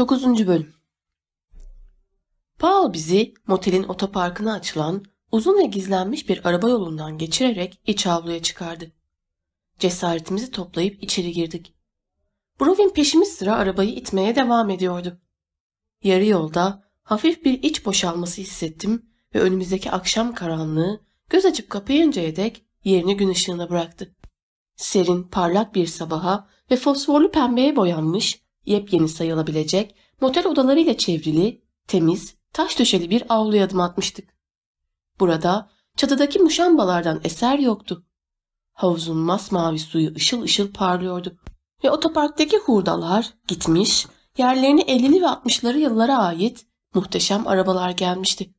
9. Bölüm Paul bizi motelin otoparkına açılan uzun ve gizlenmiş bir araba yolundan geçirerek iç avluya çıkardı. Cesaretimizi toplayıp içeri girdik. Brovin peşimiz sıra arabayı itmeye devam ediyordu. Yarı yolda hafif bir iç boşalması hissettim ve önümüzdeki akşam karanlığı göz açıp kapayıncaya dek yerini gün ışığına bıraktı. Serin, parlak bir sabaha ve fosforlu pembeye boyanmış, yepyeni sayılabilecek, motel odalarıyla çevrili, temiz, taş döşeli bir avluya adım atmıştık. Burada çatıdaki muşambalardan eser yoktu. Havuzun masmavi suyu ışıl ışıl parlıyordu ve otoparktaki hurdalar gitmiş, yerlerini 50'li ve 60'ları yıllara ait muhteşem arabalar gelmişti.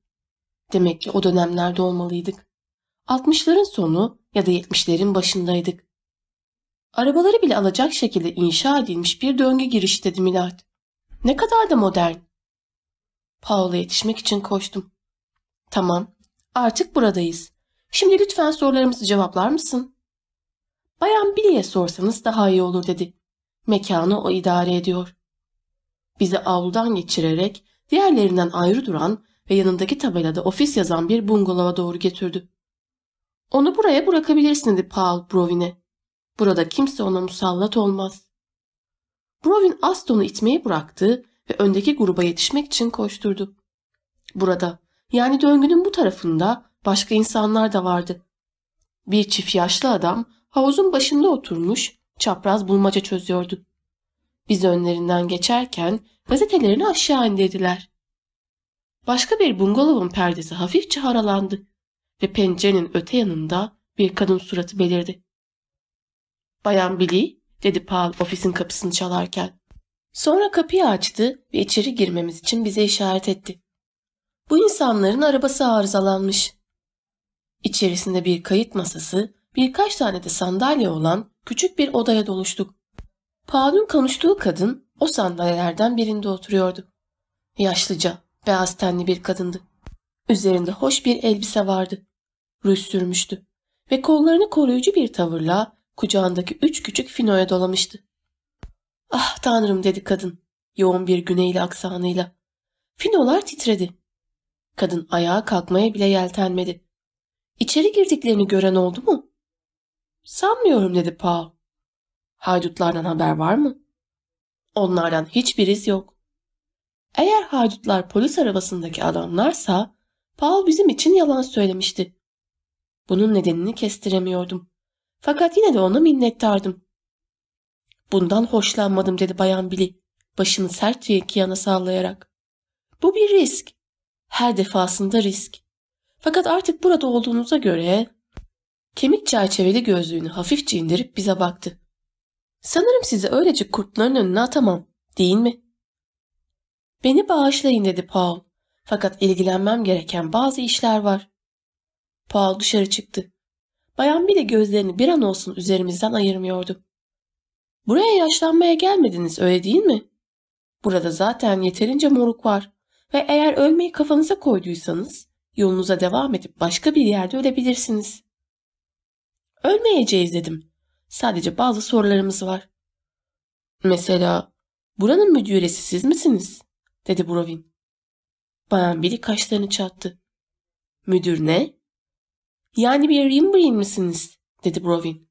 Demek ki o dönemlerde olmalıydık. 60'ların sonu ya da 70'lerin başındaydık. Arabaları bile alacak şekilde inşa edilmiş bir döngü giriş dedi Milad. Ne kadar da modern. Paul'a yetişmek için koştum. Tamam, artık buradayız. Şimdi lütfen sorularımızı cevaplar mısın? Bayan Billy'e sorsanız daha iyi olur dedi. Mekanı o idare ediyor. Bizi avludan geçirerek diğerlerinden ayrı duran ve yanındaki tabelada ofis yazan bir bungalova doğru götürdü. Onu buraya bırakabilirsin dedi Paul Brovin'e. Burada kimse ona musallat olmaz. Brovin Aston'u itmeyi bıraktı ve öndeki gruba yetişmek için koşturdu. Burada yani döngünün bu tarafında başka insanlar da vardı. Bir çift yaşlı adam havuzun başında oturmuş çapraz bulmaca çözüyordu. Biz önlerinden geçerken gazetelerini aşağı indirdiler. Başka bir bungalovun perdesi hafifçe haralandı ve pencerenin öte yanında bir kadın suratı belirdi. Bayan Billy, dedi Paul ofisin kapısını çalarken. Sonra kapıyı açtı ve içeri girmemiz için bize işaret etti. Bu insanların arabası arızalanmış. İçerisinde bir kayıt masası, birkaç tane de sandalye olan küçük bir odaya doluştuk. Paul'un konuştuğu kadın o sandalyelerden birinde oturuyordu. Yaşlıca, beyaz tenli bir kadındı. Üzerinde hoş bir elbise vardı. Rüz sürmüştü ve kollarını koruyucu bir tavırla kucağındaki üç küçük finoya dolamıştı. Ah tanrım dedi kadın yoğun bir güneyli aksanıyla. Finolar titredi. Kadın ayağa kalkmaya bile yeltenmedi. İçeri girdiklerini gören oldu mu? Sanmıyorum dedi Paul. Haydutlardan haber var mı? Onlardan hiçbir iz yok. Eğer haydutlar polis arabasındaki adamlarsa Paul bizim için yalan söylemişti. Bunun nedenini kestiremiyordum. Fakat yine de ona minnettardım. Bundan hoşlanmadım dedi Bayan Billy, başını sertçe iki yana sallayarak. Bu bir risk. Her defasında risk. Fakat artık burada olduğunuza göre... Kemik çerçeveli gözlüğünü hafifçe indirip bize baktı. Sanırım sizi öylece kurtların önüne atamam, değil mi? Beni bağışlayın dedi Paul. Fakat ilgilenmem gereken bazı işler var. Paul dışarı çıktı. Bayan bile gözlerini bir an olsun üzerimizden ayırmıyordu. Buraya yaşlanmaya gelmediniz öyle değil mi? Burada zaten yeterince moruk var ve eğer ölmeyi kafanıza koyduysanız yolunuza devam edip başka bir yerde ölebilirsiniz. Ölmeyeceğiz dedim. Sadece bazı sorularımız var. Mesela buranın müdüresi siz misiniz? dedi Brovin. Bayan biri kaşlarını çattı. Müdür ne? Yani bir Rimbrine misiniz? dedi Brovin.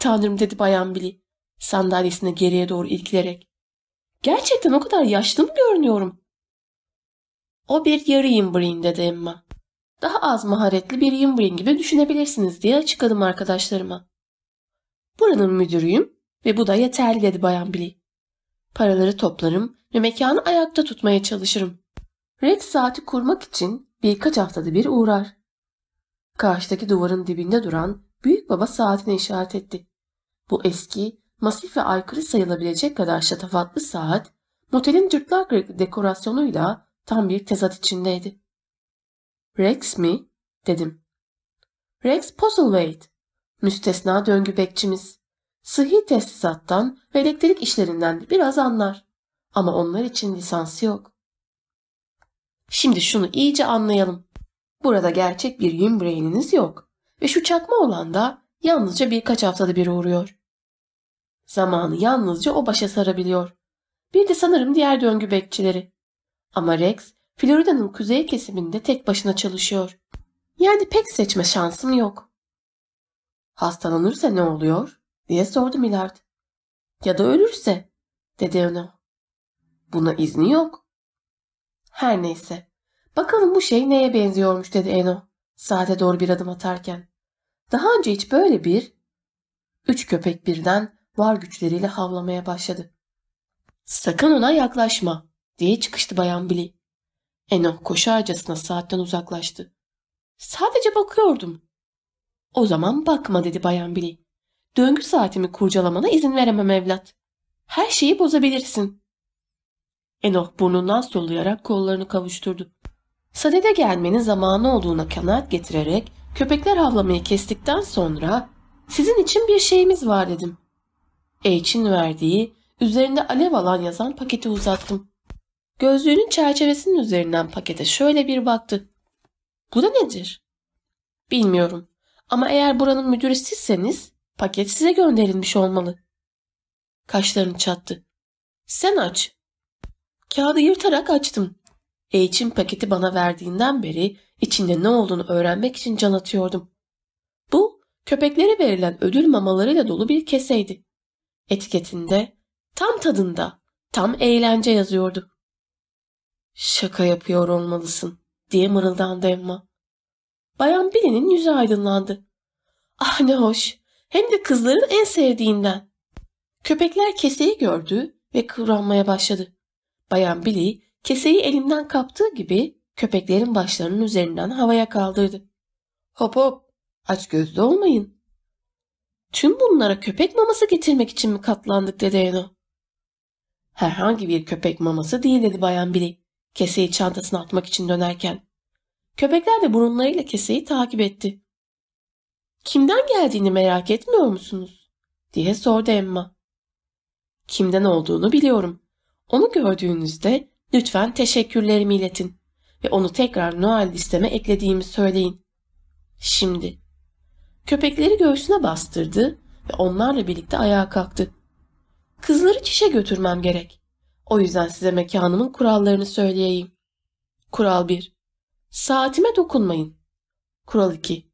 Tanrım dedi Bayan Billy sandalyesine geriye doğru ilgilerek. Gerçekten o kadar yaşlı mı görünüyorum? O bir yarı Rimbrine dedi Emma. Daha az maharetli bir Rimbrine gibi düşünebilirsiniz diye açıkladım arkadaşlarıma. Buranın müdürüyüm ve bu da yeterli dedi Bayan Billy. Paraları toplarım ve mekanı ayakta tutmaya çalışırım. Rex saati kurmak için birkaç haftada bir uğrar. Karşıdaki duvarın dibinde duran büyük baba saatine işaret etti. Bu eski, masif ve aykırı sayılabilecek kadar şatafatlı saat, motelin cırtlak dekorasyonuyla tam bir tezat içindeydi. Rex mi? dedim. Rex Postlethwaite, müstesna döngü bekçimiz. Sıhhi tesisattan ve elektrik işlerinden de biraz anlar. Ama onlar için lisansı yok. Şimdi şunu iyice anlayalım. Burada gerçek bir yün brain'iniz yok ve şu çakma olan da yalnızca birkaç haftada bir uğruyor. Zamanı yalnızca o başa sarabiliyor. Bir de sanırım diğer döngü bekçileri. Ama Rex, Florida'nın kuzey kesiminde tek başına çalışıyor. Yani pek seçme şansım yok. Hastalanırsa ne oluyor? diye sordu Millard. Ya da ölürse, dedi Eno. Buna izni yok. Her neyse. Bakalım bu şey neye benziyormuş dedi Eno. Saate doğru bir adım atarken. Daha önce hiç böyle bir... Üç köpek birden var güçleriyle havlamaya başladı. Sakın ona yaklaşma diye çıkıştı Bayan Billy. Eno koşarcasına saatten uzaklaştı. Sadece bakıyordum. O zaman bakma dedi Bayan Billy. Döngü saatimi kurcalamana izin veremem evlat. Her şeyi bozabilirsin. Enoh burnundan soluyarak kollarını kavuşturdu. Sadede gelmenin zamanı olduğuna kanaat getirerek köpekler havlamayı kestikten sonra sizin için bir şeyimiz var dedim. H'in verdiği üzerinde alev alan yazan paketi uzattım. Gözlüğünün çerçevesinin üzerinden pakete şöyle bir baktı. Bu da nedir? Bilmiyorum. Ama eğer buranın müdürü sizseniz paket size gönderilmiş olmalı. Kaşlarını çattı. Sen aç. Kağıdı yırtarak açtım. H'in paketi bana verdiğinden beri içinde ne olduğunu öğrenmek için can atıyordum. Bu köpeklere verilen ödül mamalarıyla dolu bir keseydi. Etiketinde tam tadında, tam eğlence yazıyordu. Şaka yapıyor olmalısın diye mırıldandı Emma. Bayan Billy'nin yüzü aydınlandı. Ah ne hoş. Hem de kızların en sevdiğinden. Köpekler keseyi gördü ve kıvranmaya başladı. Bayan Billy keseyi elimden kaptığı gibi köpeklerin başlarının üzerinden havaya kaldırdı. Hop hop aç gözlü olmayın. Tüm bunlara köpek maması getirmek için mi katlandık dedi Eno. Herhangi bir köpek maması değil dedi Bayan Billy keseyi çantasına atmak için dönerken. Köpekler de burunlarıyla keseyi takip etti. Kimden geldiğini merak etmiyor musunuz? diye sordu Emma. Kimden olduğunu biliyorum. Onu gördüğünüzde lütfen teşekkürlerimi iletin ve onu tekrar Noel listeme eklediğimi söyleyin. Şimdi. Köpekleri göğsüne bastırdı ve onlarla birlikte ayağa kalktı. Kızları çişe götürmem gerek. O yüzden size mekanımın kurallarını söyleyeyim. Kural 1. Saatime dokunmayın. Kural 2.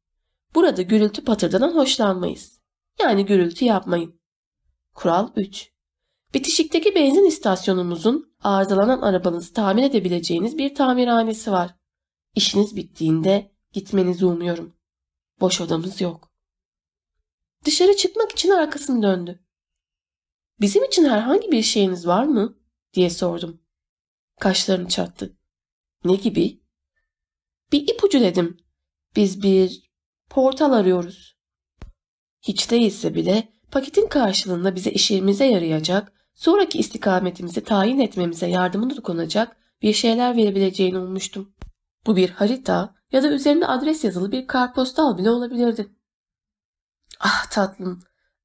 Burada gürültü patırdadan hoşlanmayız. Yani gürültü yapmayın. Kural 3. Bitişikteki benzin istasyonumuzun arızalanan arabanızı tamir edebileceğiniz bir tamirhanesi var. İşiniz bittiğinde gitmenizi umuyorum. Boş odamız yok. Dışarı çıkmak için arkasını döndü. Bizim için herhangi bir şeyiniz var mı? diye sordum. Kaşlarını çattı. Ne gibi? Bir ipucu dedim. Biz bir portal arıyoruz. Hiç değilse bile paketin karşılığında bize işimize yarayacak, sonraki istikametimizi tayin etmemize yardımını dokunacak bir şeyler verebileceğini ummuştum. Bu bir harita ya da üzerinde adres yazılı bir kartpostal bile olabilirdi. Ah tatlım,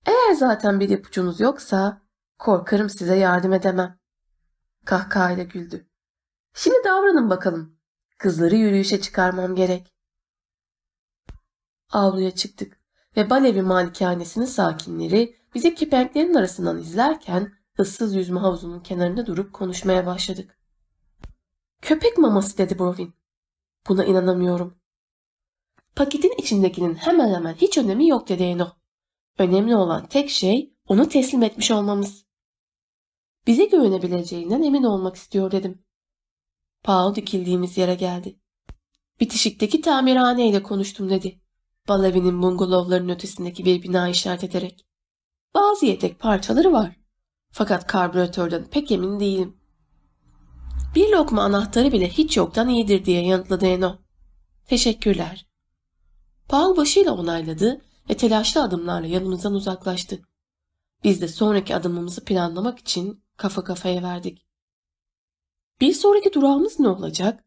eğer zaten bir ipucunuz yoksa korkarım size yardım edemem. Kahkahayla güldü. Şimdi davranın bakalım. Kızları yürüyüşe çıkarmam gerek. Avluya çıktık ve Balevi malikanesinin sakinleri bizi kipenklerin arasından izlerken ıssız yüzme havuzunun kenarında durup konuşmaya başladık. Köpek maması dedi Brovin. Buna inanamıyorum. Paketin içindekinin hemen hemen hiç önemi yok dedi Eno. Önemli olan tek şey onu teslim etmiş olmamız. Bize güvenebileceğinden emin olmak istiyor dedim. Paul dikildiğimiz yere geldi. Bitişikteki tamirhaneyle konuştum dedi. Balavi'nin bungalovların ötesindeki bir bina işaret ederek. Bazı yedek parçaları var. Fakat karbüratörden pek emin değilim. Bir lokma anahtarı bile hiç yoktan iyidir diye yanıtladı Eno. Teşekkürler. Paul başıyla onayladı ve telaşlı adımlarla yanımızdan uzaklaştı. Biz de sonraki adımımızı planlamak için kafa kafaya verdik. Bir sonraki durağımız ne olacak?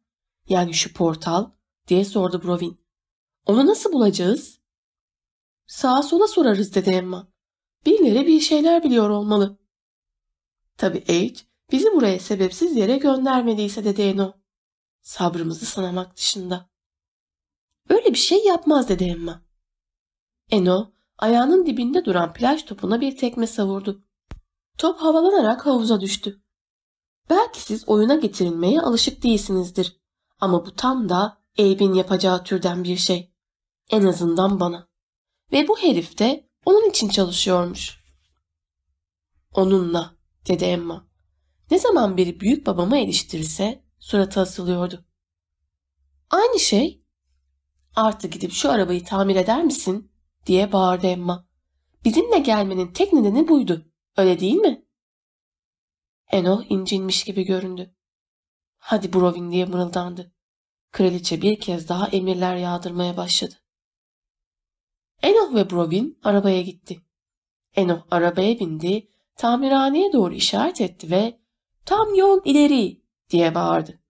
Yani şu portal diye sordu Brovin. Onu nasıl bulacağız? Sağa sola sorarız dedi Emma. Birileri bir şeyler biliyor olmalı. Tabii H bizi buraya sebepsiz yere göndermediyse dedi Eno. Sabrımızı sınamak dışında. Öyle bir şey yapmaz dedi Emma. Eno ayağının dibinde duran plaj topuna bir tekme savurdu. Top havalanarak havuza düştü. Belki siz oyuna getirilmeye alışık değilsinizdir. Ama bu tam da Abe'in yapacağı türden bir şey. En azından bana. Ve bu herif de onun için çalışıyormuş. Onunla, dedi Emma. Ne zaman biri büyük babamı eleştirirse suratı asılıyordu. Aynı şey. Artık gidip şu arabayı tamir eder misin? diye bağırdı Emma. Bizimle gelmenin tek nedeni buydu. Öyle değil mi? Enoh incinmiş gibi göründü. Hadi Brovin diye mırıldandı. Kraliçe bir kez daha emirler yağdırmaya başladı. Enoh ve Brovin arabaya gitti. Enoh arabaya bindi, tamirhaneye doğru işaret etti ve ''Tam yol ileri!'' diye bağırdı.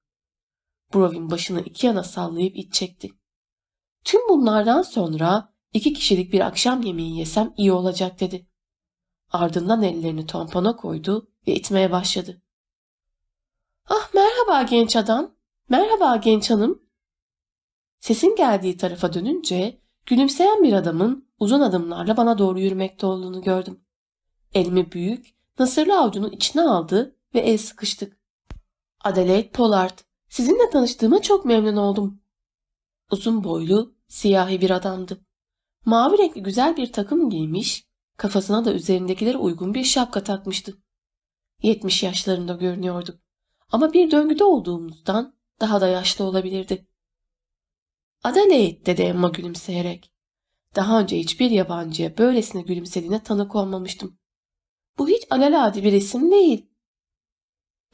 Brovin başını iki yana sallayıp iç çekti. Tüm bunlardan sonra iki kişilik bir akşam yemeği yesem iyi olacak dedi. Ardından ellerini tampona koydu ve itmeye başladı. Ah merhaba genç adam, merhaba genç hanım. Sesin geldiği tarafa dönünce gülümseyen bir adamın uzun adımlarla bana doğru yürümekte olduğunu gördüm. Elimi büyük, nasırlı avucunun içine aldı ve el sıkıştık. Adelaide Pollard, sizinle tanıştığıma çok memnun oldum. Uzun boylu, siyahi bir adamdı. Mavi renkli güzel bir takım giymiş, kafasına da üzerindekilere uygun bir şapka takmıştı. 70 yaşlarında görünüyordu. Ama bir döngüde olduğumuzdan daha da yaşlı olabilirdi. Adelaide dedi Emma gülümseyerek. Daha önce hiçbir yabancıya böylesine gülümsediğine tanık olmamıştım. Bu hiç alelade bir isim değil.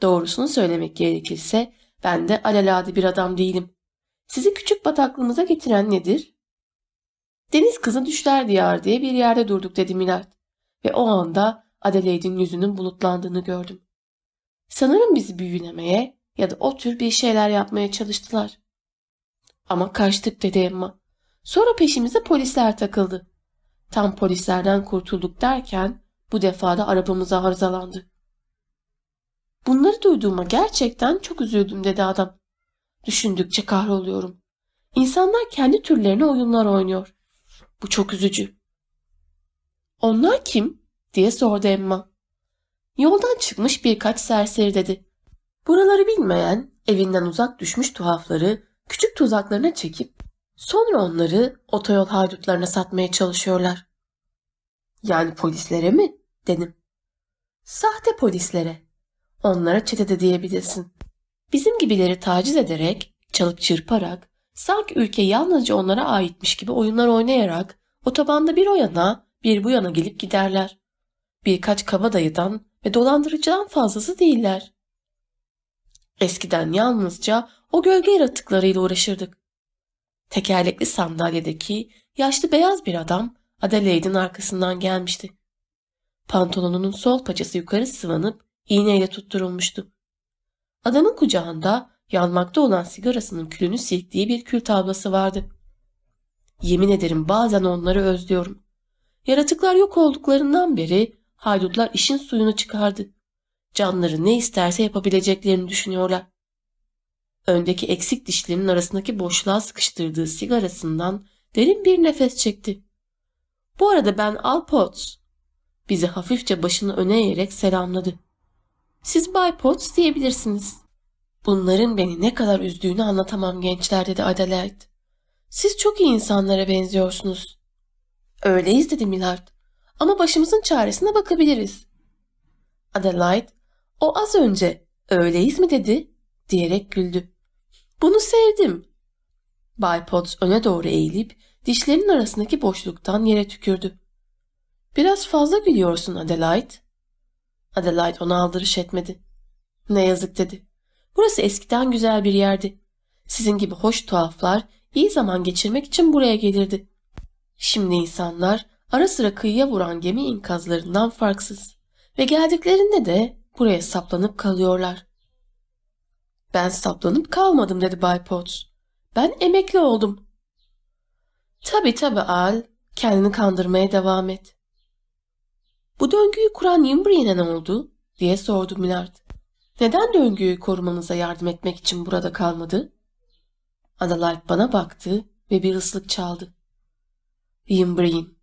Doğrusunu söylemek gerekirse ben de alelade bir adam değilim. Sizi küçük bataklığımıza getiren nedir? Deniz kızı düşler diyar diye bir yerde durduk dedi Milard. Ve o anda Adelaide'in yüzünün bulutlandığını gördüm. Sanırım bizi büyülemeye ya da o tür bir şeyler yapmaya çalıştılar. Ama kaçtık dedi Emma. Sonra peşimize polisler takıldı. Tam polislerden kurtulduk derken bu defa da arabamız arızalandı. Bunları duyduğuma gerçekten çok üzüldüm dedi adam. Düşündükçe kahroluyorum. İnsanlar kendi türlerine oyunlar oynuyor. Bu çok üzücü. Onlar kim? diye sordu Emma. Yoldan çıkmış birkaç serseri dedi. Buraları bilmeyen, evinden uzak düşmüş tuhafları küçük tuzaklarına çekip sonra onları otoyol haydutlarına satmaya çalışıyorlar. Yani polislere mi? Dedim. Sahte polislere. Onlara çetede diyebilirsin. Bizim gibileri taciz ederek, çalıp çırparak, sanki ülke yalnızca onlara aitmiş gibi oyunlar oynayarak otobanda bir o yana bir bu yana gelip giderler. Birkaç kabadayıdan ve dolandırıcıdan fazlası değiller. Eskiden yalnızca o gölge yaratıklarıyla uğraşırdık. Tekerlekli sandalyedeki yaşlı beyaz bir adam Adelaide'in arkasından gelmişti. Pantolonunun sol paçası yukarı sıvanıp iğneyle tutturulmuştu. Adamın kucağında yanmakta olan sigarasının külünü silktiği bir kül tablası vardı. Yemin ederim bazen onları özlüyorum. Yaratıklar yok olduklarından beri haydutlar işin suyunu çıkardı. Canları ne isterse yapabileceklerini düşünüyorlar. Öndeki eksik dişlerinin arasındaki boşluğa sıkıştırdığı sigarasından derin bir nefes çekti. Bu arada ben Al Potts. Bizi hafifçe başını öne eğerek selamladı. Siz Bay Potts diyebilirsiniz. Bunların beni ne kadar üzdüğünü anlatamam gençler dedi Adelaide. Siz çok iyi insanlara benziyorsunuz. Öyleyiz dedi Millard. Ama başımızın çaresine bakabiliriz. Adelaide, o az önce öyleyiz mi dedi diyerek güldü. Bunu sevdim. Bay Potts öne doğru eğilip dişlerinin arasındaki boşluktan yere tükürdü. Biraz fazla gülüyorsun Adelaide. Adelaide ona aldırış etmedi. Ne yazık dedi. Burası eskiden güzel bir yerdi. Sizin gibi hoş tuhaflar iyi zaman geçirmek için buraya gelirdi. Şimdi insanlar ara sıra kıyıya vuran gemi inkazlarından farksız ve geldiklerinde de buraya saplanıp kalıyorlar. Ben saplanıp kalmadım dedi Bay Potts. Ben emekli oldum. Tabi tabi Al, kendini kandırmaya devam et. Bu döngüyü kuran Yimbri'ne ne oldu? diye sordu Millard. Neden döngüyü korumanıza yardım etmek için burada kalmadı? Adelaide bana baktı ve bir ıslık çaldı. Yimbri'in.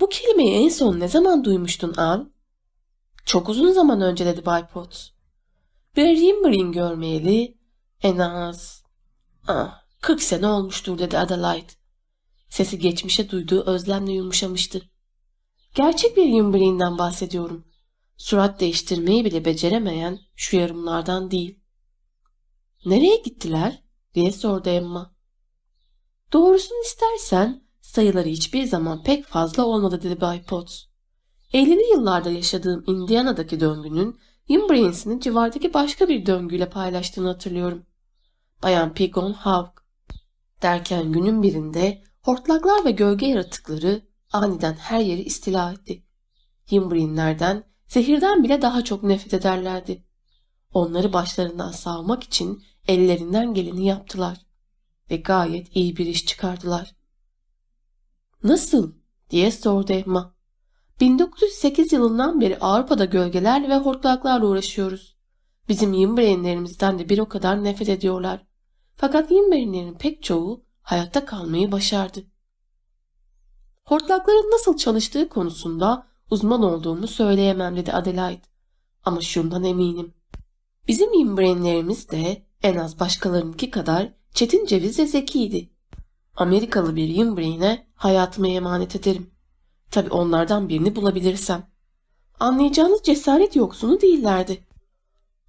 Bu kelimeyi en son ne zaman duymuştun Al? Çok uzun zaman önce dedi Bay. Bir Yimbrine görmeyeli en az ah, 40 sene olmuştur dedi Adelaide. Sesi geçmişe duyduğu özlemle yumuşamıştı. Gerçek bir Yimbrine'den bahsediyorum. Surat değiştirmeyi bile beceremeyen şu yarımlardan değil. Nereye gittiler? diye sordu Emma. Doğrusunu istersen sayıları hiçbir zaman pek fazla olmadı dedi Bay Potts. 50'li yıllarda yaşadığım Indiana'daki döngünün Imbrains'ini civardaki başka bir döngüyle paylaştığını hatırlıyorum. Bayan Pigon Hawk. Derken günün birinde hortlaklar ve gölge yaratıkları aniden her yeri istila etti. Himbrinlerden, zehirden bile daha çok nefret ederlerdi. Onları başlarından savmak için ellerinden geleni yaptılar ve gayet iyi bir iş çıkardılar. Nasıl? diye sordu Emma. 1908 yılından beri Avrupa'da gölgelerle ve hortlaklarla uğraşıyoruz. Bizim Yimbrainlerimizden de bir o kadar nefret ediyorlar. Fakat Yimbrainlerin pek çoğu hayatta kalmayı başardı. Hortlakların nasıl çalıştığı konusunda uzman olduğumu söyleyemem dedi Adelaide. Ama şundan eminim. Bizim Yimbrainlerimiz de en az başkalarınki kadar çetin ceviz ve zekiydi. Amerikalı bir Yimbrain'e hayatımı emanet ederim. Tabi onlardan birini bulabilirsem. Anlayacağınız cesaret yoksunu değillerdi.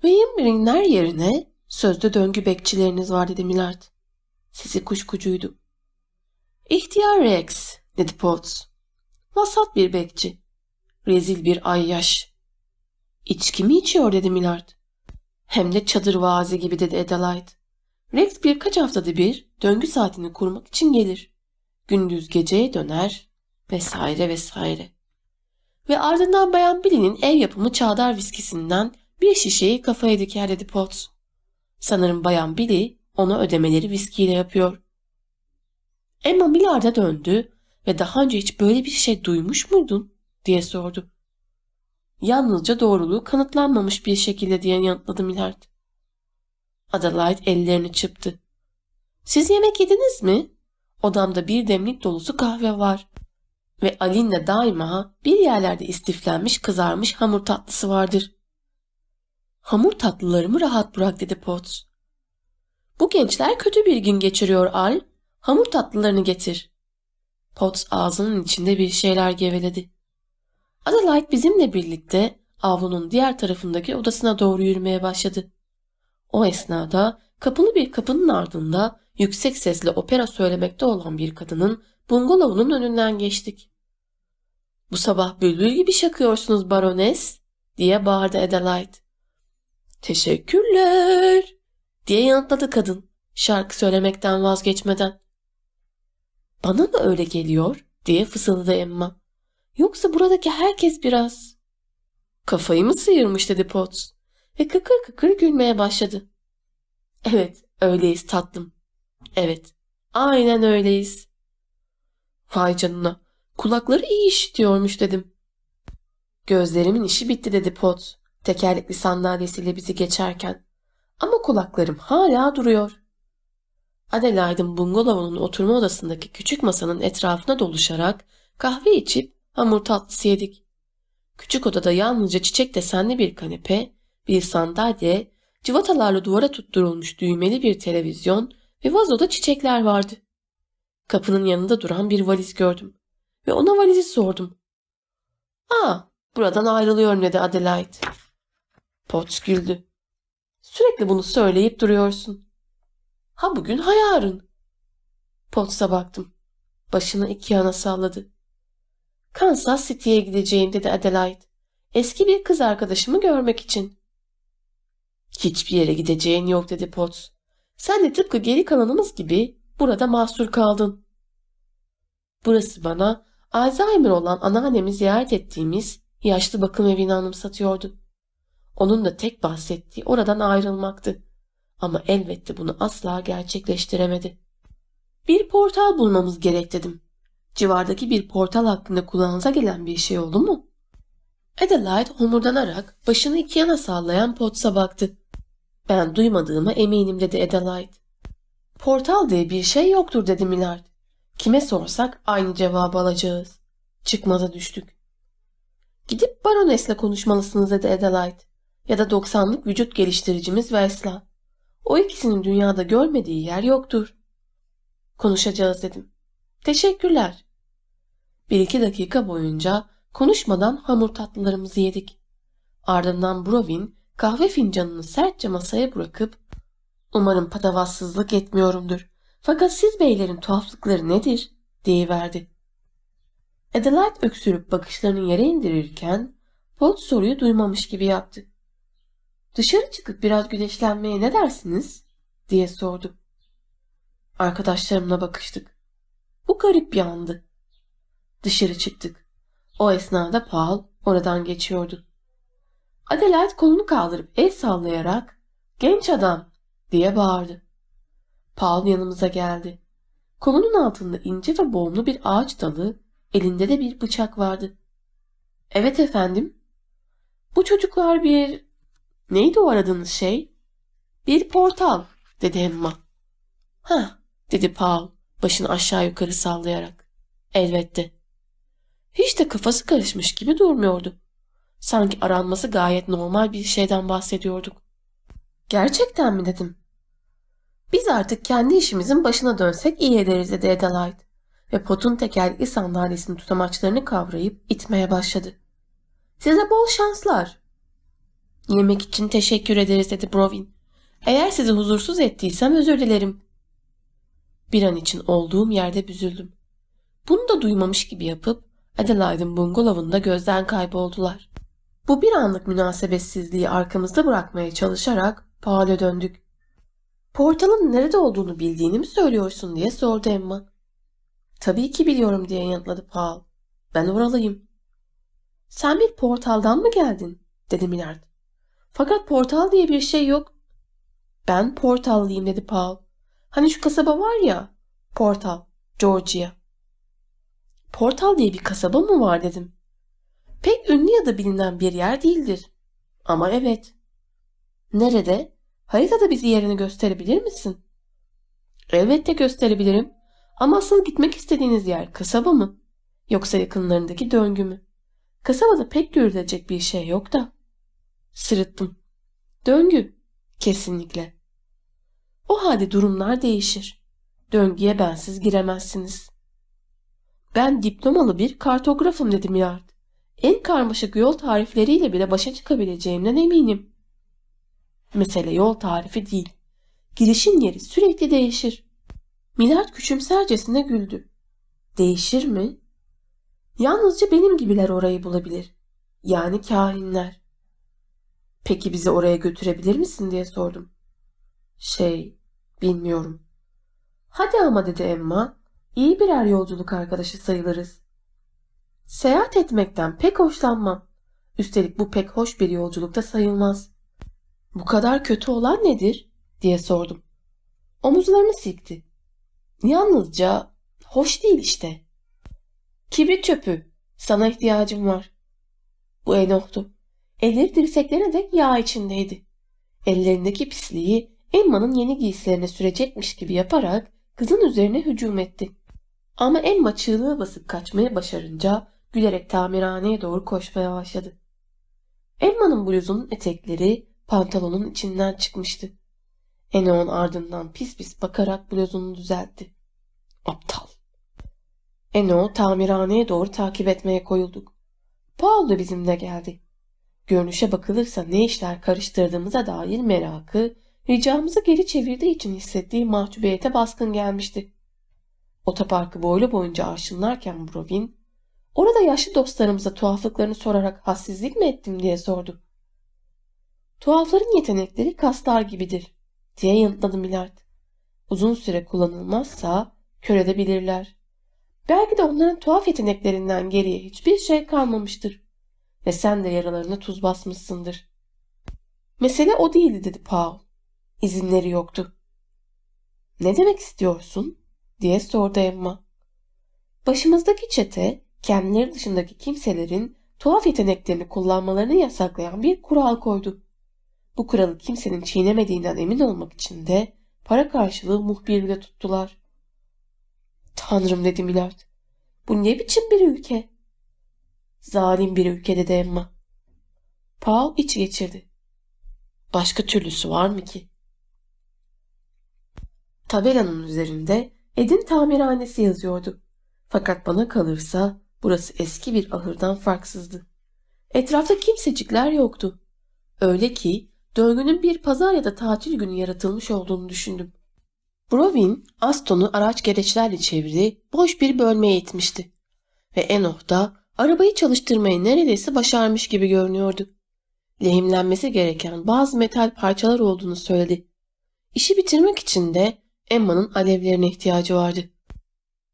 Ve Yimbrainler yerine sözde döngü bekçileriniz var dedi Millard. Sesi kuşkucuydu. İhtiyar Rex dedi Potts. Vasat bir bekçi. Rezil bir ayyaş. İçki mi içiyor dedi Millard. Hem de çadır vazi gibi dedi Adelaide. Rex birkaç haftada bir döngü saatini kurmak için gelir. Gündüz geceye döner vesaire vesaire. Ve ardından Bayan Billy'nin ev yapımı çağdar viskisinden bir şişeyi kafaya diker dedi Potts. Sanırım Bayan Billy ona ödemeleri viskiyle yapıyor. Emma Millard'a döndü ve daha önce hiç böyle bir şey duymuş muydun diye sordu. Yalnızca doğruluğu kanıtlanmamış bir şekilde diye yanıtladı Millard. Adelaide ellerini çıptı. Siz yemek yediniz mi? Odamda bir demlik dolusu kahve var. Ve Alin'le daima bir yerlerde istiflenmiş kızarmış hamur tatlısı vardır. Hamur tatlılarımı rahat bırak dedi Potts. Bu gençler kötü bir gün geçiriyor Al. Hamur tatlılarını getir. Potts ağzının içinde bir şeyler geveledi. Adelaide bizimle birlikte avlunun diğer tarafındaki odasına doğru yürümeye başladı. O esnada kapalı bir kapının ardında yüksek sesle opera söylemekte olan bir kadının bungalovunun önünden geçtik. Bu sabah bülbül gibi şakıyorsunuz barones diye bağırdı Adelaide. Teşekkürler diye yanıtladı kadın şarkı söylemekten vazgeçmeden. Bana mı öyle geliyor diye fısıldadı Emma. Yoksa buradaki herkes biraz... Kafayı mı sıyırmış dedi Potts ve kıkır kıkır gülmeye başladı. Evet öyleyiz tatlım. Evet aynen öyleyiz. Vay canına kulakları iyi işitiyormuş dedim. Gözlerimin işi bitti dedi Potts tekerlekli sandalyesiyle bizi geçerken. Ama kulaklarım hala duruyor. Adelaide'ın bungalovunun oturma odasındaki küçük masanın etrafına doluşarak kahve içip hamur tatlısı yedik. Küçük odada yalnızca çiçek desenli bir kanepe, bir sandalye, civatalarla duvara tutturulmuş düğmeli bir televizyon ve vazoda çiçekler vardı. Kapının yanında duran bir valiz gördüm ve ona valizi sordum. ''Aa, buradan ayrılıyorum.'' dedi Adelaide. Potts güldü. ''Sürekli bunu söyleyip duruyorsun.'' Ha bugün ha yarın. Potts'a baktım. Başını iki yana salladı. Kansas City'ye gideceğim dedi Adelaide. Eski bir kız arkadaşımı görmek için. Hiçbir yere gideceğin yok dedi Potts. Sen de tıpkı geri kalanımız gibi burada mahsur kaldın. Burası bana Alzheimer olan anneannemi ziyaret ettiğimiz yaşlı bakım evini anımsatıyordu. Onun da tek bahsettiği oradan ayrılmaktı. Ama elbette bunu asla gerçekleştiremedi. Bir portal bulmamız gerek dedim. Civardaki bir portal hakkında kulağınıza gelen bir şey oldu mu? Adelaide homurdanarak başını iki yana sallayan Potts'a baktı. Ben duymadığıma eminim dedi Adelaide. Portal diye bir şey yoktur dedi Millard. Kime sorsak aynı cevabı alacağız. Çıkmaza düştük. Gidip baronesle konuşmalısınız dedi Adelaide. ya da 90'lık vücut geliştiricimiz Vesla. O ikisinin dünyada görmediği yer yoktur. Konuşacağız dedim. Teşekkürler. Bir iki dakika boyunca konuşmadan hamur tatlılarımızı yedik. Ardından Brovin kahve fincanını sertçe masaya bırakıp umarım patavatsızlık etmiyorumdur. Fakat siz beylerin tuhaflıkları nedir? deyiverdi. Adelaide öksürüp bakışlarını yere indirirken Pot soruyu duymamış gibi yaptı. Dışarı çıkıp biraz güneşlenmeye ne dersiniz? diye sordu. Arkadaşlarımla bakıştık. Bu garip bir andı. Dışarı çıktık. O esnada Paul oradan geçiyordu. Adelaide kolunu kaldırıp el sallayarak genç adam diye bağırdı. Paul yanımıza geldi. Kolunun altında ince ve boğumlu bir ağaç dalı, elinde de bir bıçak vardı. Evet efendim. Bu çocuklar bir... Neydi o aradığınız şey? Bir portal, dedi Emma. Ha, dedi Paul, başını aşağı yukarı sallayarak. Elbette. Hiç de kafası karışmış gibi durmuyordu. Sanki aranması gayet normal bir şeyden bahsediyorduk. Gerçekten mi dedim. Biz artık kendi işimizin başına dönsek iyi ederiz dedi Adelaide. Ve potun tekerlekli sandalyesinin tutamaçlarını kavrayıp itmeye başladı. Size bol şanslar. Yemek için teşekkür ederiz dedi Brovin. Eğer sizi huzursuz ettiysem özür dilerim. Bir an için olduğum yerde büzüldüm. Bunu da duymamış gibi yapıp Adelaide'ın bungalovunda gözden kayboldular. Bu bir anlık münasebetsizliği arkamızda bırakmaya çalışarak Paul'e döndük. Portalın nerede olduğunu bildiğini mi söylüyorsun diye sordu Emma. Tabii ki biliyorum diye yanıtladı Paul. Ben oralıyım. Sen bir portaldan mı geldin? dedi Millard. Fakat portal diye bir şey yok. Ben portallıyım dedi Paul. Hani şu kasaba var ya. Portal, Georgia. Portal diye bir kasaba mı var dedim. Pek ünlü ya da bilinen bir yer değildir. Ama evet. Nerede? Haritada bizi yerini gösterebilir misin? Elbette gösterebilirim. Ama asıl gitmek istediğiniz yer kasaba mı? Yoksa yakınlarındaki döngü mü? Kasabada pek görülecek bir şey yok da. Sırıttım. Döngü. Kesinlikle. O halde durumlar değişir. Döngüye bensiz giremezsiniz. Ben diplomalı bir kartografım dedi Millard. En karmaşık yol tarifleriyle bile başa çıkabileceğimden eminim. Mesele yol tarifi değil. Girişin yeri sürekli değişir. Millard küçümsercesine güldü. Değişir mi? Yalnızca benim gibiler orayı bulabilir. Yani kahinler. Peki bizi oraya götürebilir misin diye sordum. Şey, bilmiyorum. Hadi ama dedi Emma. İyi birer yolculuk arkadaşı sayılırız. Seyahat etmekten pek hoşlanmam. Üstelik bu pek hoş bir yolculukta sayılmaz. Bu kadar kötü olan nedir? diye sordum. Omuzlarını silkti. Yalnızca hoş değil işte. Kibrit çöpü. Sana ihtiyacım var. Bu Enoh'tu. Elleri dirseklerine dek yağ içindeydi. Ellerindeki pisliği Emma'nın yeni giysilerine sürecekmiş gibi yaparak kızın üzerine hücum etti. Ama Emma çığlığı basıp kaçmaya başarınca gülerek tamirhaneye doğru koşmaya başladı. Emma'nın bluzunun etekleri pantolonun içinden çıkmıştı. Eno'nun ardından pis pis bakarak bluzunu düzeltti. Aptal. Eno tamirhaneye doğru takip etmeye koyulduk. Paul da bizimle geldi. Görünüşe bakılırsa ne işler karıştırdığımıza dair merakı, ricamızı geri çevirdiği için hissettiği mahcubiyete baskın gelmişti. Otoparkı boylu boyunca arşınlarken Brovin, orada yaşlı dostlarımıza tuhaflıklarını sorarak hassizlik mi ettim diye sordu. Tuhafların yetenekleri kaslar gibidir, diye yanıtladı Millard. Uzun süre kullanılmazsa kör edebilirler. Belki de onların tuhaf yeteneklerinden geriye hiçbir şey kalmamıştır. Ve sen de yaralarına tuz basmışsındır. Mesele o değildi dedi Paul. İzinleri yoktu. Ne demek istiyorsun? diye sordu Emma. Başımızdaki çete kendileri dışındaki kimselerin tuhaf yeteneklerini kullanmalarını yasaklayan bir kural koydu. Bu kuralı kimsenin çiğnemediğinden emin olmak için de para karşılığı muhbirle tuttular. Tanrım dedi Millard. Bu ne biçim bir ülke? Zalim bir ülke dedi Emma. Paul iç geçirdi. Başka türlüsü var mı ki? Tabelanın üzerinde Ed'in tamirhanesi yazıyordu. Fakat bana kalırsa burası eski bir ahırdan farksızdı. Etrafta kimsecikler yoktu. Öyle ki döngünün bir pazar ya da tatil günü yaratılmış olduğunu düşündüm. Brovin, Aston'u araç gereçlerle çevirdi, boş bir bölmeye itmişti. Ve Enoch da arabayı çalıştırmayı neredeyse başarmış gibi görünüyordu. Lehimlenmesi gereken bazı metal parçalar olduğunu söyledi. İşi bitirmek için de Emma'nın alevlerine ihtiyacı vardı.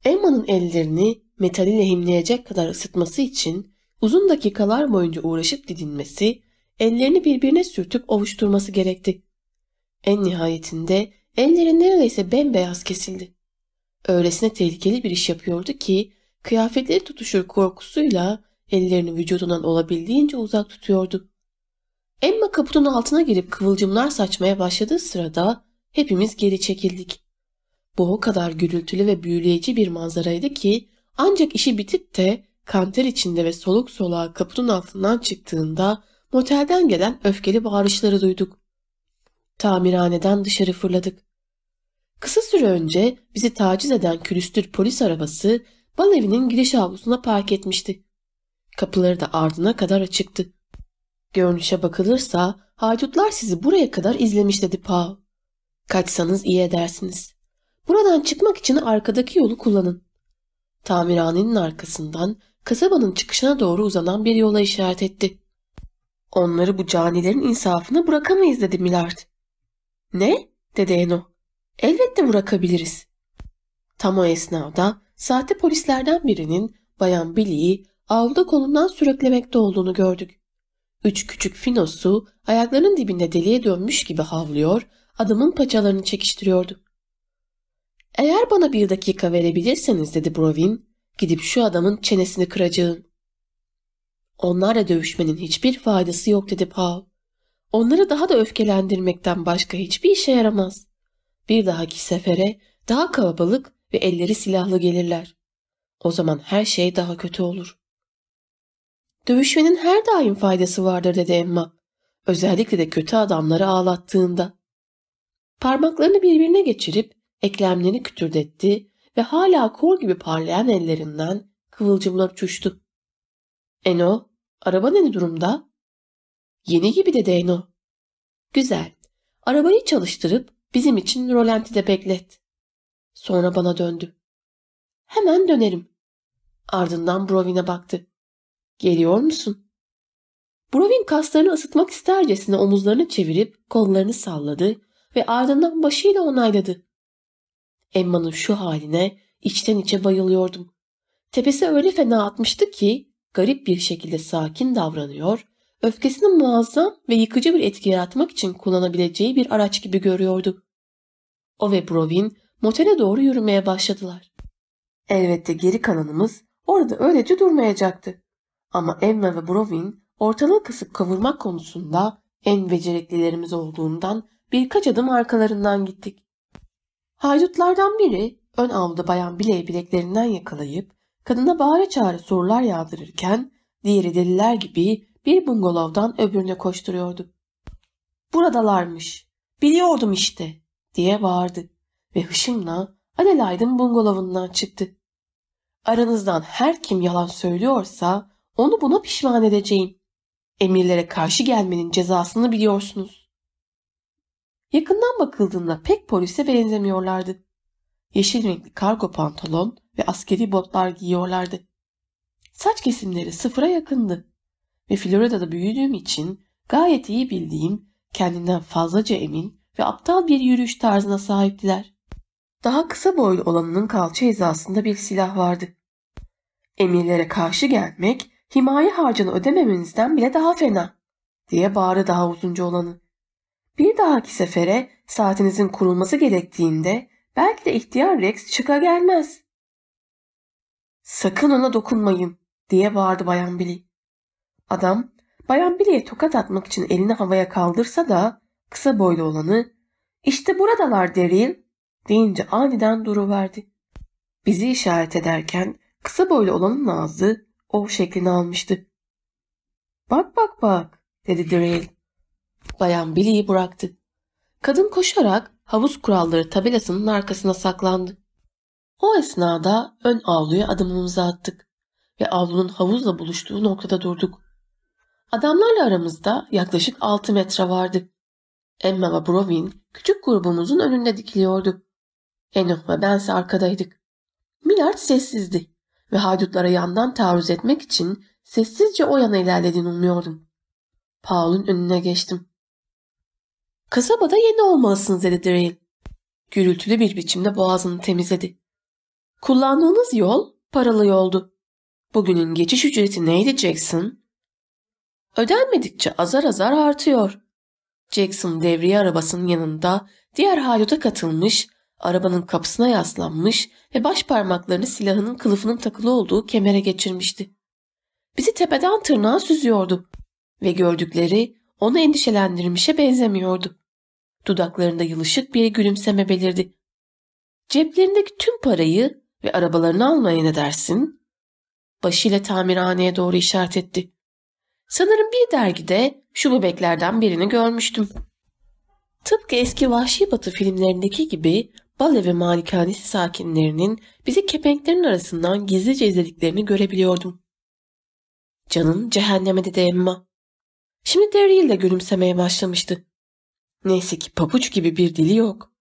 Emma'nın ellerini metali lehimleyecek kadar ısıtması için uzun dakikalar boyunca uğraşıp didinmesi, ellerini birbirine sürtüp ovuşturması gerekti. En nihayetinde elleri neredeyse bembeyaz kesildi. Öylesine tehlikeli bir iş yapıyordu ki kıyafetleri tutuşur korkusuyla ellerini vücudundan olabildiğince uzak tutuyordu. Emma kaputun altına girip kıvılcımlar saçmaya başladığı sırada hepimiz geri çekildik. Bu o kadar gürültülü ve büyüleyici bir manzaraydı ki ancak işi bitip de kanter içinde ve soluk soluğa kaputun altından çıktığında motelden gelen öfkeli bağırışları duyduk. Tamirhaneden dışarı fırladık. Kısa süre önce bizi taciz eden külüstür polis arabası bal evinin giriş avlusuna park etmişti. Kapıları da ardına kadar açıktı. Görünüşe bakılırsa haydutlar sizi buraya kadar izlemiş dedi Paul. Kaçsanız iyi edersiniz. Buradan çıkmak için arkadaki yolu kullanın. Tamirhanenin arkasından kasabanın çıkışına doğru uzanan bir yola işaret etti. Onları bu canilerin insafına bırakamayız dedi Milard. Ne? dedi Eno. Elbette bırakabiliriz. Tam o esnada sahte polislerden birinin Bayan Billy'yi avluda kolundan sürüklemekte olduğunu gördük. Üç küçük finosu ayaklarının dibinde deliye dönmüş gibi havlıyor, adamın paçalarını çekiştiriyordu. Eğer bana bir dakika verebilirseniz dedi Brovin, gidip şu adamın çenesini kıracağım. Onlarla dövüşmenin hiçbir faydası yok dedi Paul. Onları daha da öfkelendirmekten başka hiçbir işe yaramaz. Bir dahaki sefere daha kalabalık ve elleri silahlı gelirler. O zaman her şey daha kötü olur. Dövüşmenin her daim faydası vardır dedi Emma. Özellikle de kötü adamları ağlattığında. Parmaklarını birbirine geçirip eklemlerini kütürdetti ve hala kor gibi parlayan ellerinden kıvılcımlar uçuştu. Eno, araba ne durumda? Yeni gibi dedi Eno. Güzel. Arabayı çalıştırıp bizim için rolantide beklet. Sonra bana döndü. Hemen dönerim. Ardından Brovin'e baktı. Geliyor musun? Brovin kaslarını ısıtmak istercesine omuzlarını çevirip kollarını salladı ve ardından başıyla onayladı. Emma'nın şu haline içten içe bayılıyordum. Tepesi öyle fena atmıştı ki garip bir şekilde sakin davranıyor, öfkesini muazzam ve yıkıcı bir etki yaratmak için kullanabileceği bir araç gibi görüyordu. O ve Brovin motele doğru yürümeye başladılar. Elbette geri kalanımız orada öylece durmayacaktı. Ama Emma ve Brovin ortalığı kısıp kavurmak konusunda en beceriklilerimiz olduğundan birkaç adım arkalarından gittik. Haydutlardan biri ön avda bayan bileği bileklerinden yakalayıp kadına bağıra çağrı sorular yağdırırken diğeri deliler gibi bir bungalovdan öbürüne koşturuyordu. Buradalarmış. Biliyordum işte diye bağırdı ve hışımla Adelaide'ın bungalovundan çıktı. Aranızdan her kim yalan söylüyorsa onu buna pişman edeceğim. Emirlere karşı gelmenin cezasını biliyorsunuz. Yakından bakıldığında pek polise benzemiyorlardı. Yeşil renkli kargo pantolon ve askeri botlar giyiyorlardı. Saç kesimleri sıfıra yakındı ve Florida'da büyüdüğüm için gayet iyi bildiğim, kendinden fazlaca emin ve aptal bir yürüyüş tarzına sahiptiler. Daha kısa boylu olanının kalça hizasında bir silah vardı. Emirlere karşı gelmek, himaye harcını ödememenizden bile daha fena, diye bağırı daha uzunca olanı. Bir dahaki sefere saatinizin kurulması gerektiğinde belki de ihtiyar Rex çıka gelmez. Sakın ona dokunmayın diye bağırdı Bayan Billy. Adam Bayan Billy'e tokat atmak için elini havaya kaldırsa da kısa boylu olanı işte buradalar Daryl deyince aniden duruverdi. Bizi işaret ederken kısa boylu olanın ağzı o şeklini almıştı. Bak bak bak dedi Daryl. Bayan Billy'yi bıraktı. Kadın koşarak havuz kuralları tabelasının arkasına saklandı. O esnada ön avluya adımımızı attık ve avlunun havuzla buluştuğu noktada durduk. Adamlarla aramızda yaklaşık 6 metre vardı. Emma ve Brovin küçük grubumuzun önünde dikiliyordu. Enoch ve bense arkadaydık. Millard sessizdi ve haydutlara yandan taarruz etmek için sessizce o yana ilerlediğini umuyordum. Paul'un önüne geçtim. Kasabada yeni olmalısınız dedi Daryl. Gürültülü bir biçimde boğazını temizledi. Kullandığınız yol paralı yoldu. Bugünün geçiş ücreti neydi Jackson? Ödenmedikçe azar azar artıyor. Jackson devriye arabasının yanında diğer hayduta katılmış, arabanın kapısına yaslanmış ve baş parmaklarını silahının kılıfının takılı olduğu kemere geçirmişti. Bizi tepeden tırnağa süzüyordu ve gördükleri onu endişelendirmişe benzemiyordu. Dudaklarında yılışık bir gülümseme belirdi. Ceplerindeki tüm parayı ve arabalarını almaya ne dersin? Başıyla tamirhaneye doğru işaret etti. Sanırım bir dergide şu bebeklerden birini görmüştüm. Tıpkı eski Vahşi Batı filmlerindeki gibi bal evi malikanesi sakinlerinin bizi kepenklerin arasından gizlice izlediklerini görebiliyordum. Canın cehenneme dedi Emma. Şimdi Daryl de gülümsemeye başlamıştı. Neyse ki papuç gibi bir dili yok.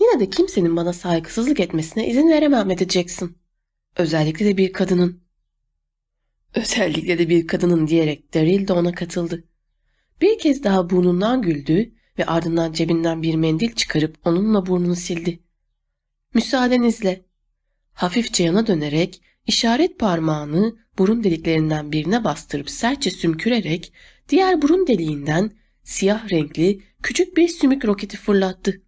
Yine de kimsenin bana saygısızlık etmesine izin veremem edeceksin. Özellikle de bir kadının. Özellikle de bir kadının diyerek Daryl de ona katıldı. Bir kez daha burnundan güldü ve ardından cebinden bir mendil çıkarıp onunla burnunu sildi. Müsaadenizle. Hafifçe yana dönerek işaret parmağını burun deliklerinden birine bastırıp sertçe sümkürerek diğer burun deliğinden siyah renkli küçük bir sümük roketi fırlattı.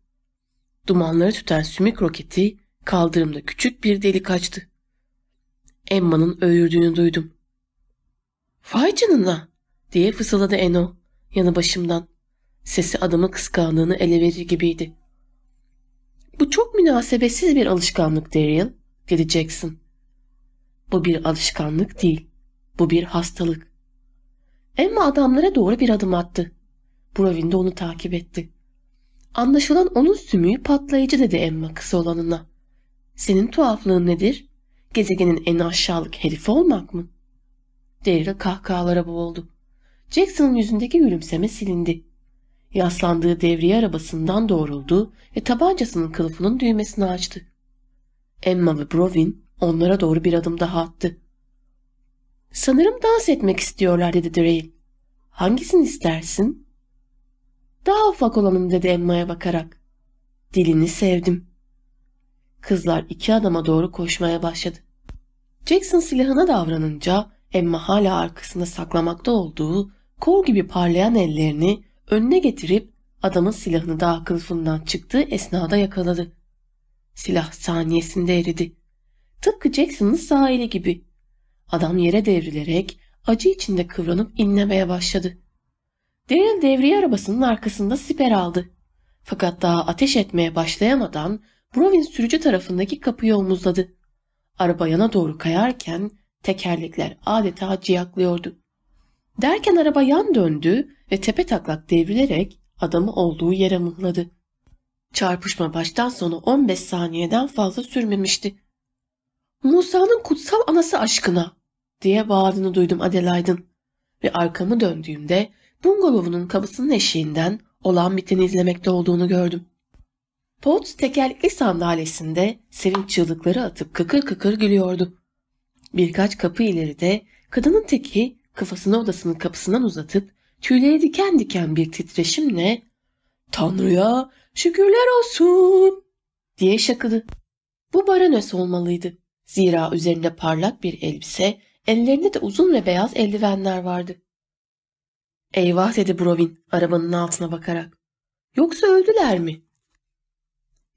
Dumanları tüten sümük roketi kaldırımda küçük bir delik açtı. Emma'nın öğürdüğünü duydum. Vay canına diye fısıldadı Eno yanı başımdan. Sesi adamın kıskandığını ele verir gibiydi. Bu çok münasebetsiz bir alışkanlık Daryl, dedi Jackson. Bu bir alışkanlık değil. Bu bir hastalık. Emma adamlara doğru bir adım attı. Brovin de onu takip etti. Anlaşılan onun sümüğü patlayıcı dedi Emma kısa olanına. Senin tuhaflığın nedir? Gezegenin en aşağılık herifi olmak mı? Daryl kahkahalara boğuldu. Jackson'ın yüzündeki gülümseme silindi. Yaslandığı devriye arabasından doğruldu ve tabancasının kılıfının düğmesini açtı. Emma ve Brovin onlara doğru bir adım daha attı. Sanırım dans etmek istiyorlar dedi Daryl. Hangisini istersin? Daha ufak olanın dedi Emma'ya bakarak. Dilini sevdim. Kızlar iki adama doğru koşmaya başladı. Jackson silahına davranınca Emma hala arkasında saklamakta olduğu kol gibi parlayan ellerini önüne getirip adamın silahını daha kılıfından çıktığı esnada yakaladı. Silah saniyesinde eridi. Tıpkı Jackson'ın sağ gibi. Adam yere devrilerek acı içinde kıvranıp inlemeye başladı. Daryl devriye arabasının arkasında siper aldı. Fakat daha ateş etmeye başlayamadan Brovin sürücü tarafındaki kapıyı omuzladı. Araba yana doğru kayarken tekerlekler adeta ciyaklıyordu. Derken araba yan döndü ve tepe taklak devrilerek adamı olduğu yere mıhladı. Çarpışma baştan sona 15 saniyeden fazla sürmemişti. Musa'nın kutsal anası aşkına diye bağırdığını duydum Adelaide'ın ve arkamı döndüğümde bungalovunun kapısının eşiğinden olan biteni izlemekte olduğunu gördüm. Potts tekerlekli sandalyesinde sevinç çığlıkları atıp kıkır kıkır gülüyordu. Birkaç kapı ileride kadının teki kafasını odasının kapısından uzatıp tüyleri diken diken bir titreşimle ''Tanrı'ya şükürler olsun!'' diye şakıdı. Bu Barones olmalıydı. Zira üzerinde parlak bir elbise, ellerinde de uzun ve beyaz eldivenler vardı. Eyvah dedi Brovin arabanın altına bakarak. Yoksa öldüler mi?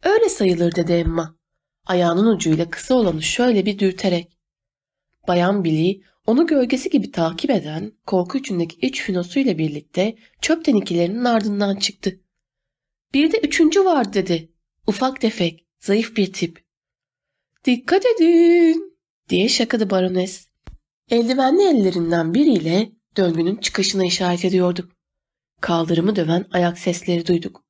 Öyle sayılır dedi Emma. Ayağının ucuyla kısa olanı şöyle bir dürterek. Bayan Billy onu gölgesi gibi takip eden korku içindeki iç finosuyla birlikte çöp tenikelerinin ardından çıktı. Bir de üçüncü var dedi. Ufak tefek, zayıf bir tip. Dikkat edin diye şakadı barones. Eldivenli ellerinden biriyle döngünün çıkışına işaret ediyordu. Kaldırımı döven ayak sesleri duyduk.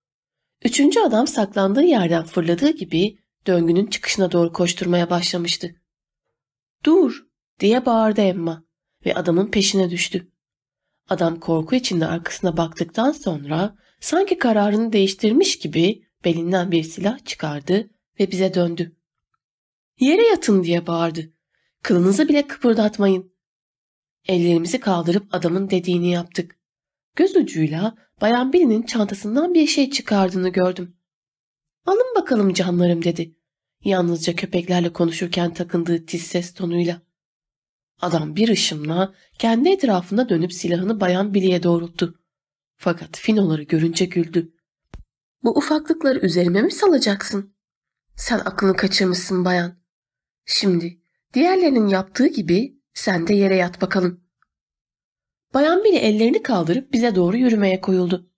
Üçüncü adam saklandığı yerden fırladığı gibi döngünün çıkışına doğru koşturmaya başlamıştı. Dur diye bağırdı Emma ve adamın peşine düştü. Adam korku içinde arkasına baktıktan sonra sanki kararını değiştirmiş gibi belinden bir silah çıkardı ve bize döndü. Yere yatın diye bağırdı. Kılınızı bile kıpırdatmayın. Ellerimizi kaldırıp adamın dediğini yaptık. Göz ucuyla Bayan Billy'nin çantasından bir şey çıkardığını gördüm. Alın bakalım canlarım dedi. Yalnızca köpeklerle konuşurken takındığı tiz ses tonuyla. Adam bir ışımla kendi etrafında dönüp silahını Bayan Billy'e doğrulttu. Fakat finoları görünce güldü. Bu ufaklıkları üzerime mi salacaksın? Sen aklını kaçırmışsın bayan. Şimdi diğerlerinin yaptığı gibi sen de yere yat bakalım. Bayan Billy ellerini kaldırıp bize doğru yürümeye koyuldu.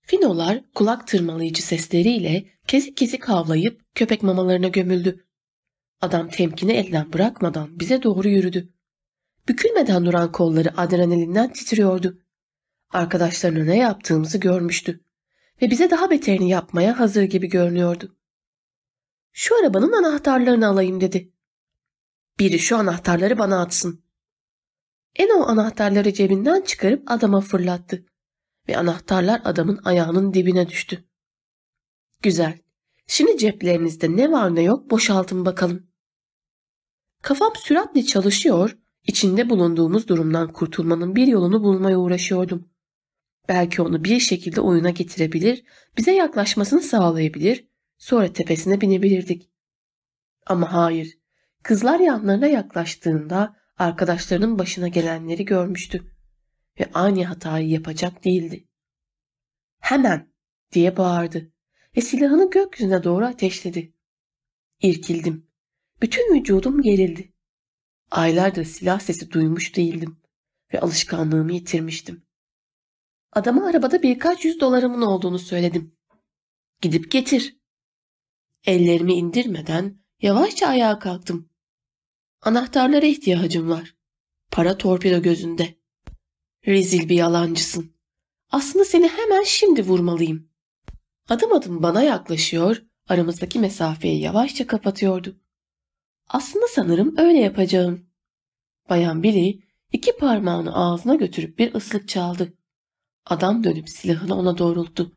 Finolar kulak tırmalayıcı sesleriyle kesik kesik havlayıp köpek mamalarına gömüldü. Adam temkini elden bırakmadan bize doğru yürüdü. Bükülmeden duran kolları adrenalinden titriyordu. Arkadaşlarına ne yaptığımızı görmüştü ve bize daha beterini yapmaya hazır gibi görünüyordu. Şu arabanın anahtarlarını alayım dedi. Biri şu anahtarları bana atsın. En o anahtarları cebinden çıkarıp adama fırlattı ve anahtarlar adamın ayağının dibine düştü. Güzel. Şimdi ceplerinizde ne var ne yok boşaltın bakalım. Kafam süratle çalışıyor, içinde bulunduğumuz durumdan kurtulmanın bir yolunu bulmaya uğraşıyordum. Belki onu bir şekilde oyuna getirebilir, bize yaklaşmasını sağlayabilir, sonra tepesine binebilirdik. Ama hayır, kızlar yanlarına yaklaştığında arkadaşlarının başına gelenleri görmüştü ve aynı hatayı yapacak değildi. Hemen diye bağırdı ve silahını gökyüzüne doğru ateşledi. İrkildim. Bütün vücudum gerildi. Aylardır silah sesi duymuş değildim ve alışkanlığımı yitirmiştim. Adama arabada birkaç yüz dolarımın olduğunu söyledim. Gidip getir. Ellerimi indirmeden yavaşça ayağa kalktım. Anahtarlara ihtiyacım var. Para torpido gözünde. Rezil bir yalancısın. Aslında seni hemen şimdi vurmalıyım. Adım adım bana yaklaşıyor, aramızdaki mesafeyi yavaşça kapatıyordu. Aslında sanırım öyle yapacağım. Bayan Billy iki parmağını ağzına götürüp bir ıslık çaldı. Adam dönüp silahını ona doğrulttu.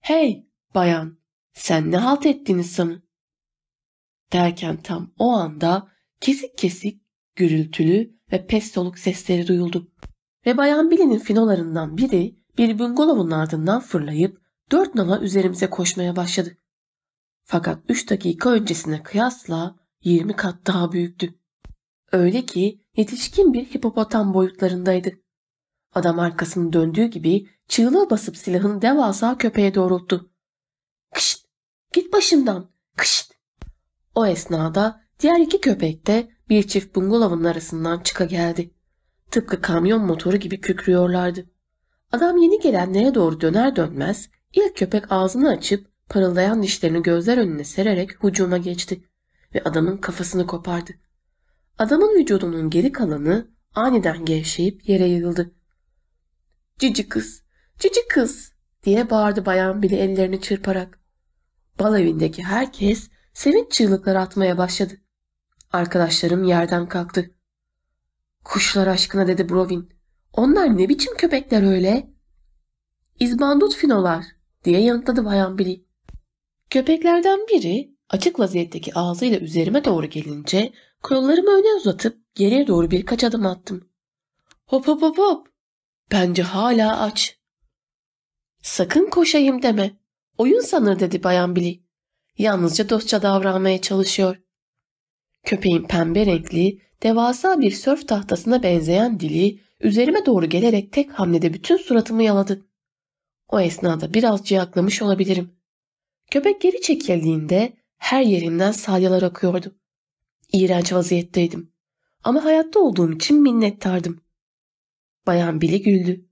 Hey bayan sen ne halt ettiniz sanı? Derken tam o anda kesik kesik, gürültülü ve pes soluk sesleri duyuldu. Ve bayan Billy'nin finolarından biri bir bungalovun ardından fırlayıp dört nala üzerimize koşmaya başladı. Fakat üç dakika öncesine kıyasla yirmi kat daha büyüktü. Öyle ki yetişkin bir hipopotam boyutlarındaydı. Adam arkasını döndüğü gibi çığlığı basıp silahını devasa köpeğe doğrulttu. Kışt! Git başımdan! Kışt! O esnada diğer iki köpek de bir çift bungalovun arasından çıka geldi. Tıpkı kamyon motoru gibi kükrüyorlardı. Adam yeni gelenlere doğru döner dönmez ilk köpek ağzını açıp parıldayan dişlerini gözler önüne sererek hücuma geçti ve adamın kafasını kopardı. Adamın vücudunun geri kalanı aniden gevşeyip yere yığıldı. Cici kız, cici kız diye bağırdı bayan bile ellerini çırparak. Bal evindeki herkes sevinç çığlıkları atmaya başladı. Arkadaşlarım yerden kalktı. Kuşlar aşkına dedi Brovin. Onlar ne biçim köpekler öyle? İzbandut finolar diye yanıtladı bayan Billy. Köpeklerden biri açık vaziyetteki ağzıyla üzerime doğru gelince kollarımı öne uzatıp geriye doğru birkaç adım attım. Hop hop hop hop Bence hala aç. Sakın koşayım deme. Oyun sanır dedi Bayan Billy. Yalnızca dostça davranmaya çalışıyor. Köpeğin pembe renkli, devasa bir sörf tahtasına benzeyen dili üzerime doğru gelerek tek hamlede bütün suratımı yaladı. O esnada biraz ciyaklamış olabilirim. Köpek geri çekildiğinde her yerimden salyalar akıyordu. İğrenç vaziyetteydim. Ama hayatta olduğum için minnettardım. Bayan Billy güldü.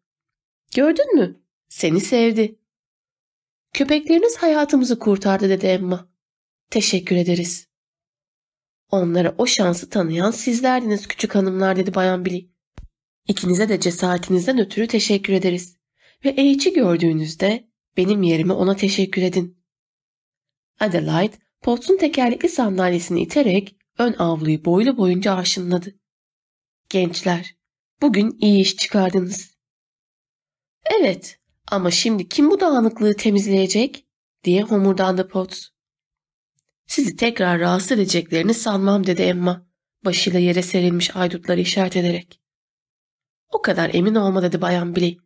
Gördün mü? Seni sevdi. Köpekleriniz hayatımızı kurtardı dedi Emma. Teşekkür ederiz. Onlara o şansı tanıyan sizlerdiniz küçük hanımlar dedi Bayan Billy. İkinize de cesaretinizden ötürü teşekkür ederiz. ve H'i gördüğünüzde benim yerime ona teşekkür edin. Adelaide, Potts'un tekerlekli sandalyesini iterek ön avluyu boylu boyunca arşınladı. Gençler, bugün iyi iş çıkardınız. Evet, ama şimdi kim bu dağınıklığı temizleyecek? diye homurdandı Potts. Sizi tekrar rahatsız edeceklerini sanmam dedi Emma, başıyla yere serilmiş aydutları işaret ederek. O kadar emin olma dedi Bayan Billy.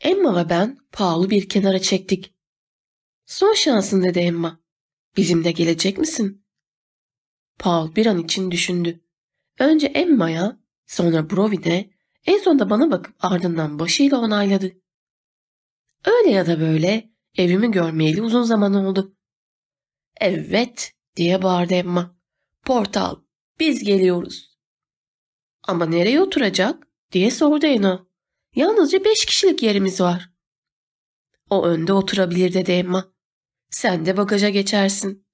Emma ve ben Paul'u bir kenara çektik. Son şansın dedi Emma. Bizimle gelecek misin? Paul bir an için düşündü. Önce Emma'ya, sonra Brovin'e, en sonunda bana bakıp ardından başıyla onayladı. Öyle ya da böyle evimi görmeyeli uzun zaman oldu. Evet diye bağırdı Emma. Portal biz geliyoruz. Ama nereye oturacak diye sordu Eno. Yalnızca beş kişilik yerimiz var. O önde oturabilir dedi Emma. Sen de bagaja geçersin.